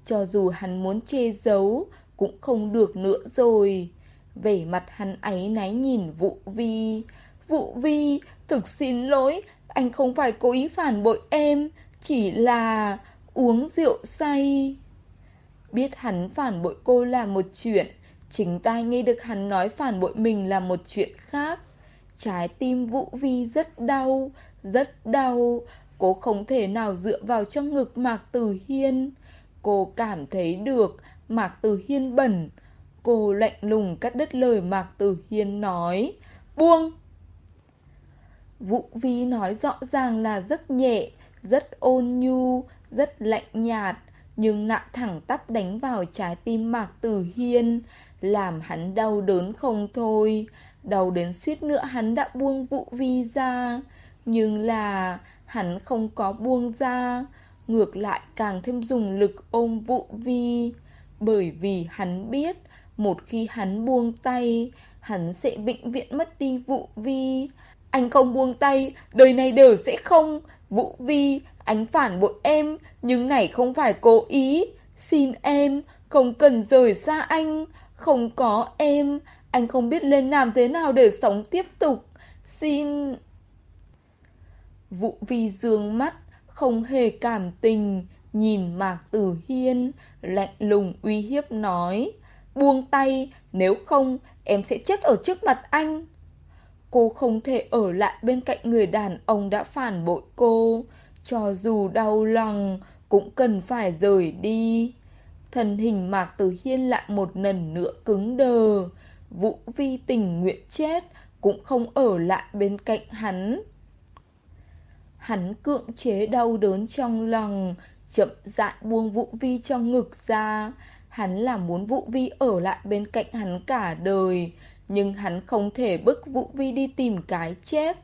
Cho dù hắn muốn che giấu, Cũng không được nữa rồi. Vẻ mặt hắn ấy náy nhìn Vụ Vi. Vụ Vi, Thực xin lỗi, Anh không phải cố ý phản bội em, Chỉ là uống rượu say. Biết hắn phản bội cô là một chuyện, Chính tai nghe được hắn nói phản bội mình là một chuyện khác. Trái tim Vũ Vi rất đau rất đau. Cô không thể nào dựa vào trong ngực Mạc Tử Hiên. Cô cảm thấy được Mạc Tử Hiên bẩn. Cô lạnh lùng cắt đứt lời Mạc Tử Hiên nói, Buông. Vũ Vi nói rõ ràng là rất nhẹ, Rất ôn nhu, Rất lạnh nhạt, Nhưng nặng thẳng tắp đánh vào trái tim Mạc Tử Hiên, Làm hắn đau đớn không thôi. Đau đến suýt nữa hắn đã buông Vũ Vi ra. Nhưng là hắn không có buông ra, Ngược lại càng thêm dùng lực ôm Vũ Vi. Bởi vì hắn biết Một khi hắn buông tay, Hắn sẽ vĩnh viễn mất đi Vũ Vi. Anh không buông tay, Đời này đều sẽ không. Vũ Vi, Anh phản bội em, Nhưng này không phải cố ý. Xin em, Không cần rời xa anh. Không có em, Anh không biết lên làm thế nào để sống tiếp tục. Xin Vũ Vi dương mắt, Không hề cảm tình, Nhìn Mạc Tử Hiên, Lạnh lùng uy hiếp nói, Buông tay, Nếu không, em sẽ chết ở trước mặt anh. Cô không thể ở lại bên cạnh người đàn ông đã phản bội cô, Cho dù đau lòng Cũng cần phải rời đi. Thân hình Mạc Tử Hiên lại một lần nữa cứng đờ Vũ Vi tình nguyện chết Cũng không ở lại bên cạnh hắn. Hắn cưỡng chế đau đớn trong lòng, Chậm rãi buông Vũ Vi trong ngực ra. Hắn là muốn Vũ Vi ở lại bên cạnh hắn cả đời, Nhưng hắn không thể bức Vũ Vi đi tìm cái chết.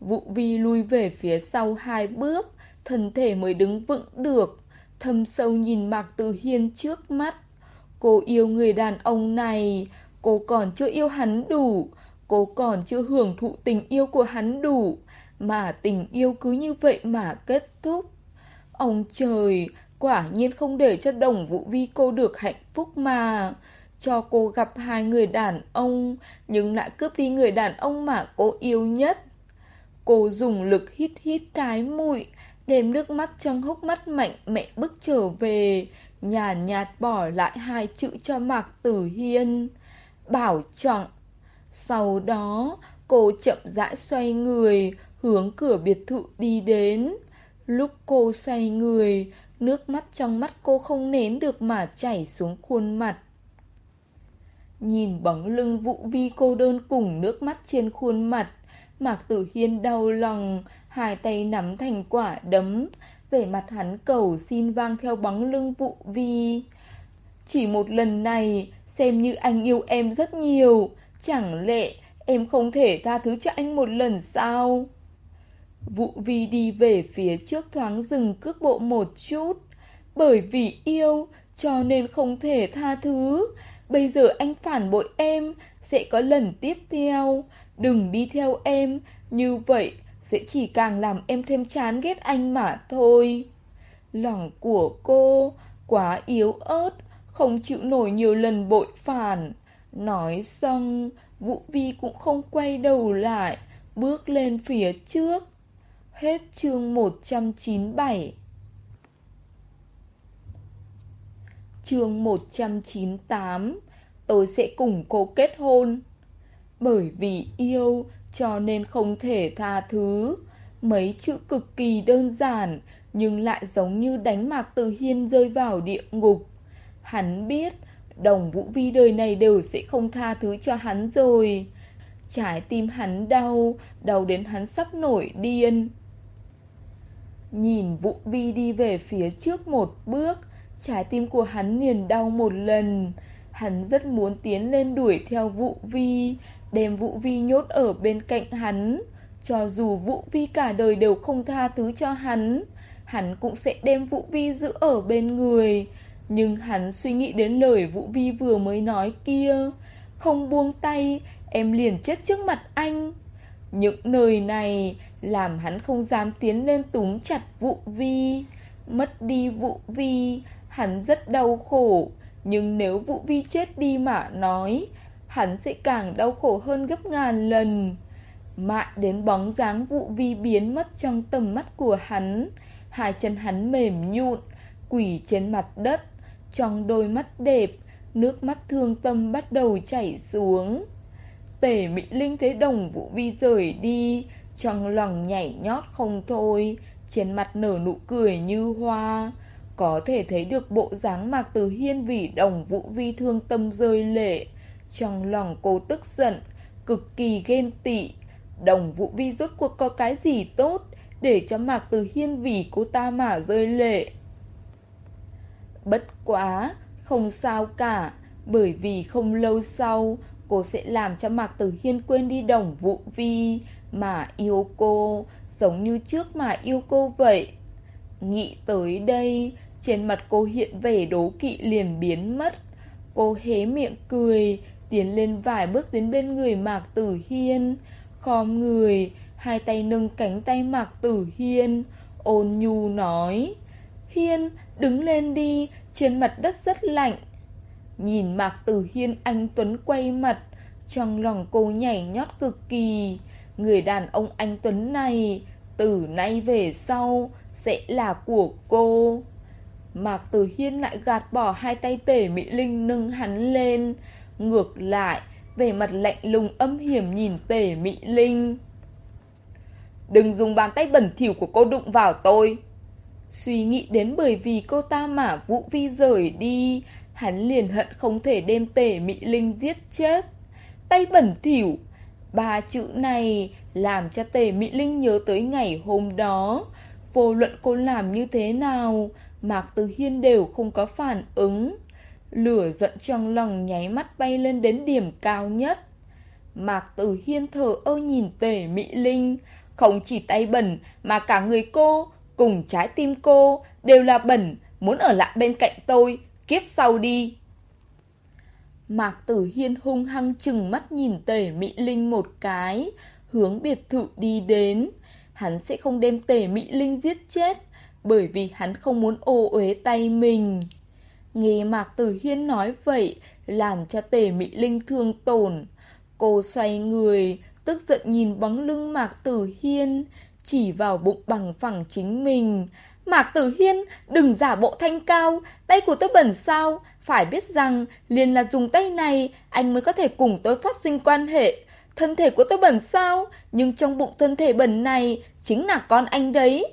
Vũ Vi lui về phía sau hai bước, Thân thể mới đứng vững được. Thâm sâu nhìn Mạc Từ Hiên trước mắt. Cô yêu người đàn ông này, Cô còn chưa yêu hắn đủ, Cô còn chưa hưởng thụ tình yêu của hắn đủ. Mà tình yêu cứ như vậy mà kết thúc Ông trời Quả nhiên không để cho đồng vũ vi cô được hạnh phúc mà Cho cô gặp hai người đàn ông Nhưng lại cướp đi người đàn ông mà cô yêu nhất Cô dùng lực hít hít cái mũi Đem nước mắt trong hốc mắt mạnh mẽ bước trở về nhàn nhạt bỏ lại hai chữ cho Mạc Tử Hiên. Bảo trọng. Sau đó, cô chậm rãi xoay người, hướng cửa biệt thự đi đến. Lúc cô xoay người, nước mắt trong mắt cô không nén được mà chảy xuống khuôn mặt. Nhìn bóng lưng Vũ Vi cô đơn cùng nước mắt trên khuôn mặt, Mạc Tử Hiên đau lòng, hai tay nắm thành quả đấm, vẻ mặt hắn cầu xin vang theo bóng lưng Vũ Vi. Chỉ một lần này, xem như anh yêu em rất nhiều, chẳng lẽ em không thể tha thứ cho anh một lần sao? Vũ Vi đi về phía trước thoáng dừng cước bộ một chút. Bởi vì yêu, cho nên không thể tha thứ. Bây giờ anh phản bội em, sẽ có lần tiếp theo. Đừng đi theo em, như vậy sẽ chỉ càng làm em thêm chán ghét anh mà thôi. Lòng của cô quá yếu ớt, không chịu nổi nhiều lần bội phản. Nói xong, Vũ Vi cũng không quay đầu lại, bước lên phía trước. Hết chương 197 Chương 198 Tôi sẽ cùng cô kết hôn. Bởi vì yêu, cho nên không thể tha thứ. Mấy chữ cực kỳ đơn giản, Nhưng lại giống như đánh Mạc Từ Hiên rơi vào địa ngục. Hắn biết, Đồng Vũ Vi đời này đều sẽ không tha thứ cho hắn rồi. Trái tim hắn đau Đau đến hắn sắp nổi điên. Nhìn Vũ Vi đi về phía trước một bước, trái tim của hắn liền đau một lần. Hắn rất muốn tiến lên đuổi theo Vũ Vi, đem Vũ Vi nhốt ở bên cạnh hắn. Cho dù Vũ Vi cả đời đều không tha thứ cho hắn, hắn cũng sẽ đem Vũ Vi giữ ở bên người. Nhưng hắn suy nghĩ đến lời Vũ Vi vừa mới nói kia. Không buông tay, em liền chết trước mặt anh. Những lời này làm hắn không dám tiến lên túm chặt Vũ Vi. Mất đi Vũ Vi, hắn rất đau khổ, nhưng nếu Vũ Vi chết đi mà nói, hắn sẽ càng đau khổ hơn gấp ngàn lần. Mãi đến bóng dáng Vũ Vi biến mất trong tầm mắt của hắn, hai chân hắn mềm nhụn, quỷ trên mặt đất, trong đôi mắt đẹp, nước mắt thương tâm bắt đầu chảy xuống. Tể Mỹ Linh thấy đồng Vũ Vi rời đi, trong lòng nhảy nhót không thôi, trên mặt nở nụ cười như hoa. Có thể thấy được bộ dáng Mạc Từ Hiên vì đồng Vũ Vi thương tâm rơi lệ. Trong lòng cô tức giận, cực kỳ ghen tị. Đồng Vũ Vi rốt cuộc có cái gì tốt để cho Mạc Từ Hiên vì cô ta mà rơi lệ. Bất quá, không sao cả, bởi vì không lâu sau, cô sẽ làm cho Mạc Tử Hiên quên đi đồng Vũ Vi, mà yêu cô, giống như trước mà yêu cô vậy. Nghĩ tới đây, trên mặt cô hiện vẻ đố kỵ liền biến mất. Cô hé miệng cười, tiến lên vài bước đến bên người Mạc Tử Hiên. Khom người, hai tay nâng cánh tay Mạc Tử Hiên, ôn nhu nói. Hiên, đứng lên đi, trên mặt đất rất lạnh. Nhìn Mạc Tử Hiên anh Tuấn quay mặt, trong lòng cô nhảy nhót cực kỳ. Người đàn ông anh Tuấn này, Từ nay về sau Sẽ là của cô. Mạc Tử Hiên lại gạt bỏ hai tay tể Mỹ Linh nâng hắn lên. Ngược lại Về mặt lạnh lùng âm hiểm nhìn tể Mỹ Linh. Đừng dùng bàn tay bẩn thỉu của cô đụng vào tôi. Suy nghĩ đến bởi vì cô ta mà Vũ Vi rời đi, Hắn liền hận không thể đem tể Mỹ Linh giết chết. Tay bẩn thỉu Ba chữ này làm cho Tề Mỹ Linh nhớ tới ngày hôm đó. Vô luận cô làm như thế nào, Mạc Từ Hiên đều không có phản ứng. Lửa giận trong lòng nháy mắt bay lên đến điểm cao nhất. Mạc Từ Hiên thở ơ nhìn Tề Mỹ Linh, không chỉ tay bẩn mà cả người cô, cùng trái tim cô đều là bẩn, muốn ở lại bên cạnh tôi, kiếp sau đi. Mạc Tử Hiên hung hăng chừng mắt nhìn Tề Mỹ Linh một cái, hướng biệt thự đi đến. Hắn sẽ không đem Tề Mỹ Linh giết chết, bởi vì hắn không muốn ô uế tay mình. Nghe Mạc Tử Hiên nói vậy, làm cho Tề Mỹ Linh thương tổn. Cô xoay người, tức giận nhìn bóng lưng Mạc Tử Hiên, chỉ vào bụng bằng phẳng chính mình. Mạc Tử Hiên, đừng giả bộ thanh cao, tay của tôi bẩn sao? Phải biết rằng, liền là dùng tay này, anh mới có thể cùng tôi phát sinh quan hệ. Thân thể của tôi bẩn sao? Nhưng trong bụng thân thể bẩn này, chính là con anh đấy.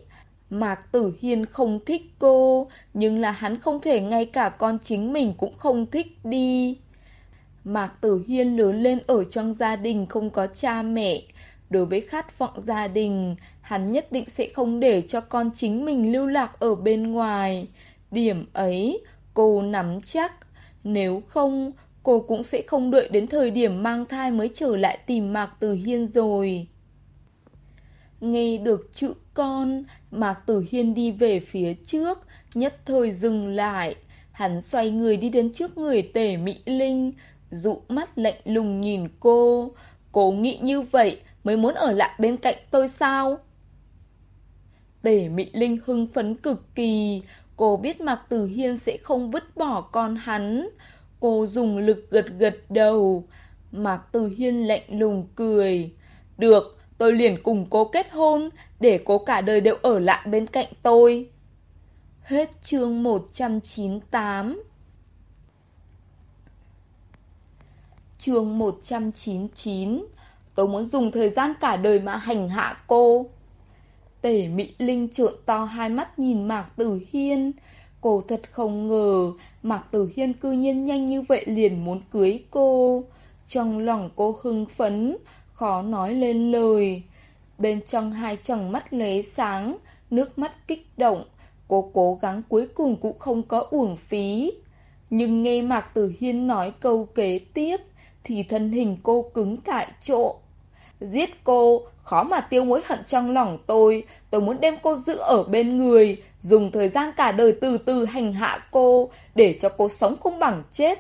Mạc Tử Hiên không thích cô, nhưng là hắn không thể ngay cả con chính mình cũng không thích đi. Mạc Tử Hiên lớn lên ở trong gia đình không có cha mẹ. Đối với khát vọng gia đình, hắn nhất định sẽ không để cho con chính mình lưu lạc ở bên ngoài. Điểm ấy, cô nắm chắc. Nếu không, cô cũng sẽ không đợi đến thời điểm mang thai mới trở lại tìm Mạc Tử Hiên rồi. Nghe được chữ con, Mạc Tử Hiên đi về phía trước, nhất thời dừng lại. Hắn xoay người đi đến trước người tể Mỹ Linh, dụ mắt lạnh lùng nhìn cô. Cô nghĩ như vậy mới muốn ở lại bên cạnh tôi sao? Tể Mỹ Linh hưng phấn cực kỳ, cô biết Mạc Tử Hiên sẽ không vứt bỏ con hắn. Cô dùng lực gật gật đầu. Mạc Tử Hiên lạnh lùng cười. Được, tôi liền cùng cô kết hôn, để cô cả đời đều ở lại bên cạnh tôi. Hết chương 198 Chương 199 Tôi muốn dùng thời gian cả đời mà hành hạ cô. Tể Mỹ Linh trợn to hai mắt nhìn Mạc Tử Hiên. Cô thật không ngờ Mạc Tử Hiên cư nhiên nhanh như vậy liền muốn cưới cô. Trong lòng cô hưng phấn, khó nói lên lời. Bên trong hai tròng mắt lóe sáng, nước mắt kích động. Cô cố gắng cuối cùng cũng không có uổng phí. Nhưng nghe Mạc Tử Hiên nói câu kế tiếp, thì thân hình cô cứng tại chỗ. Giết cô, khó mà tiêu mối hận trong lòng tôi. Tôi muốn đem cô giữ ở bên người, dùng thời gian cả đời từ từ hành hạ cô, để cho cô sống không bằng chết.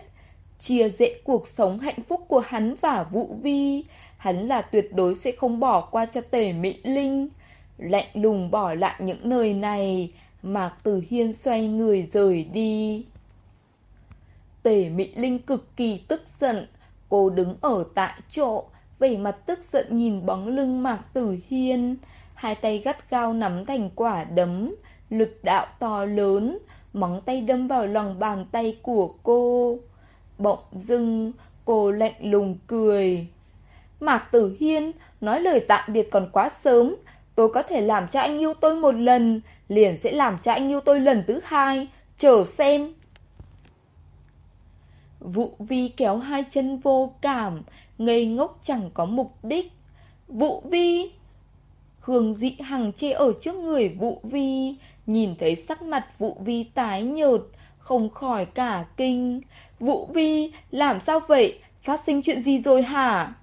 Chia rẽ cuộc sống hạnh phúc của hắn và Vũ Vi. Hắn là tuyệt đối sẽ không bỏ qua cho tể Mỹ Linh. Lạnh lùng bỏ lại những nơi này, Mạc Tử Hiên xoay người rời đi. Tể Mỹ Linh cực kỳ tức giận, cô đứng ở tại chỗ, vẻ mặt tức giận nhìn bóng lưng Mạc Tử Hiên, hai tay gắt gao nắm thành quả đấm, lực đạo to lớn, móng tay đâm vào lòng bàn tay của cô. Bỗng dưng, cô lạnh lùng cười. Mạc Tử Hiên nói lời tạm biệt còn quá sớm, tôi có thể làm cho anh yêu tôi một lần, liền sẽ làm cho anh yêu tôi lần thứ hai, chờ xem. Vụ vi kéo hai chân vô cảm, ngây ngốc chẳng có mục đích. Vũ vi! Khương dị hằng che ở trước người Vũ vi, nhìn thấy sắc mặt Vũ vi tái nhợt, không khỏi cả kinh. Vũ vi, làm sao vậy? Phát sinh chuyện gì rồi hả?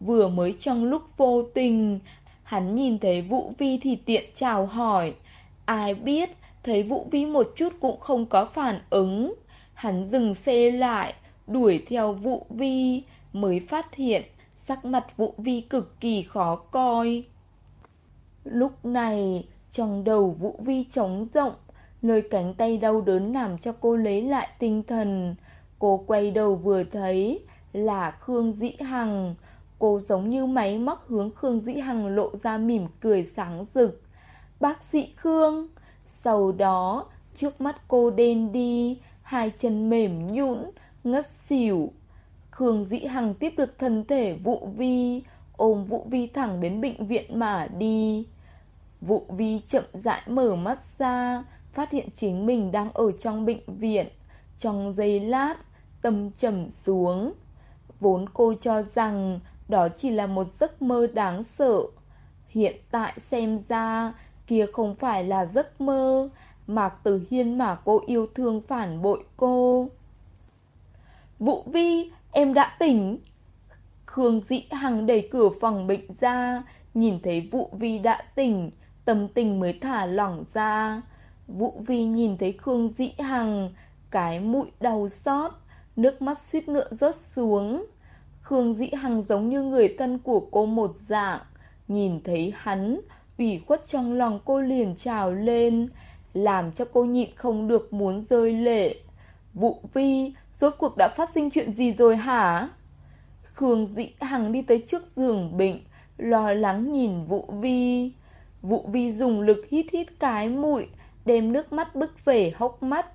Vừa mới trong lúc vô tình, hắn nhìn thấy Vũ vi thì tiện chào hỏi. Ai biết, thấy Vũ vi một chút cũng không có phản ứng. Hắn dừng xe lại, đuổi theo Vũ vi, mới phát hiện sắc mặt vũ vi cực kỳ khó coi. Lúc này, trong đầu vũ vi trống rộng, nơi cánh tay đau đớn làm cho cô lấy lại tinh thần. Cô quay đầu vừa thấy là Khương Dĩ Hằng. Cô giống như máy móc hướng Khương Dĩ Hằng lộ ra mỉm cười sáng rực. Bác sĩ Khương! Sau đó, trước mắt cô đen đi, hai chân mềm nhũn, ngất xỉu. Khương Dĩ Hằng tiếp được thân thể Vũ Vi, ôm Vũ Vi thẳng đến bệnh viện mà đi. Vũ Vi chậm rãi mở mắt ra, phát hiện chính mình đang ở trong bệnh viện. Trong giây lát, tâm trầm xuống. Vốn cô cho rằng đó chỉ là một giấc mơ đáng sợ. Hiện tại xem ra, kia không phải là giấc mơ, Mạc Tử Hiên mà cô yêu thương phản bội cô. Vũ Vi, em đã tỉnh. Khương Dĩ Hằng đẩy cửa phòng bệnh ra, nhìn thấy Vũ Vi đã tỉnh, tâm tình mới thả lỏng ra. Vũ Vi nhìn thấy Khương Dĩ Hằng, cái mũi đau xót, nước mắt suýt nữa rớt xuống. Khương Dĩ Hằng giống như người thân của cô một dạng, nhìn thấy hắn, ủy khuất trong lòng cô liền trào lên, làm cho cô nhịn không được muốn rơi lệ. Vũ Vi, rốt cuộc đã phát sinh chuyện gì rồi hả? Khương Dĩ Hằng đi tới trước giường bệnh, lo lắng nhìn Vũ Vi. Vũ Vi dùng lực hít hít cái mũi, đem nước mắt bức về hốc mắt.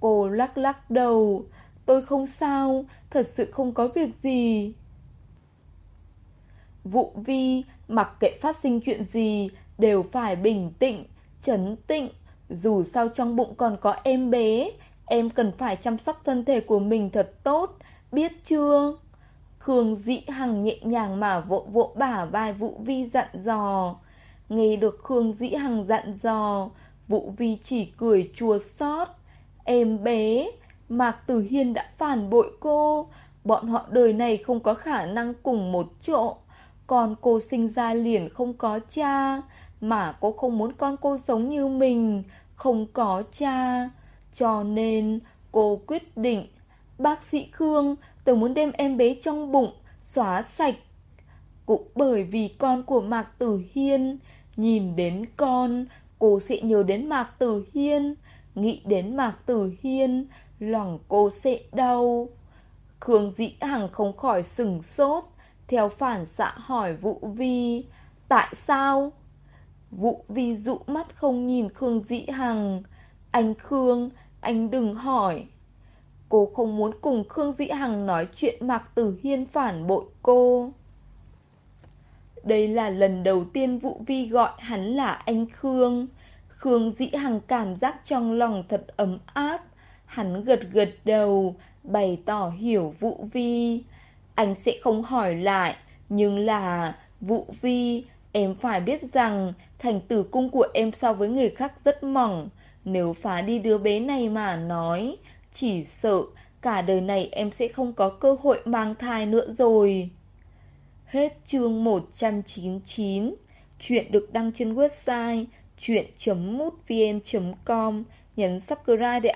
Cô lắc lắc đầu. Tôi không sao, thật sự không có việc gì. Vụ vi, mặc kệ phát sinh chuyện gì, đều phải bình tĩnh, chấn tĩnh. Dù sao trong bụng còn có em bé, em cần phải chăm sóc thân thể của mình thật tốt, biết chưa? Khương Dĩ Hằng nhẹ nhàng mà vỗ vỗ bả vai Vũ Vi dặn dò. Nghe được Khương Dĩ Hằng dặn dò, Vũ Vi chỉ cười chua xót. Em bé, Mạc Tử Hiên đã phản bội cô, bọn họ đời này không có khả năng cùng một chỗ. Còn cô sinh ra liền không có cha, mà cô không muốn con cô sống như mình, không có cha. Cho nên cô quyết định, bác sĩ Khương, tôi muốn đem em bé trong bụng, xóa sạch. Cũng bởi vì con của Mạc Tử Hiên, nhìn đến con, cô sẽ nhớ đến Mạc Tử Hiên, nghĩ đến Mạc Tử Hiên, lòng cô sẽ đau. Khương Dĩ Hằng không khỏi sừng sốt, theo phản xạ hỏi Vũ Vi, tại sao? Vũ Vi dụ mắt không nhìn Khương Dĩ Hằng. Anh Khương, anh đừng hỏi. Cô không muốn cùng Khương Dĩ Hằng nói chuyện Mạc Tử Hiên phản bội cô. Đây là lần đầu tiên Vũ Vi gọi hắn là anh Khương. Khương Dĩ Hằng cảm giác trong lòng thật ấm áp. Hắn gật gật đầu, bày tỏ hiểu Vũ Vi. Anh sẽ không hỏi lại, nhưng là Vũ Vi, em phải biết rằng thành tử cung của em so với người khác rất mỏng. Nếu phá đi đứa bé này mà nói, chỉ sợ cả đời này em sẽ không có cơ hội mang thai nữa rồi. Hết chương 199 Chuyện được đăng trên website chuyện.mútvn.com Nhấn subscribe để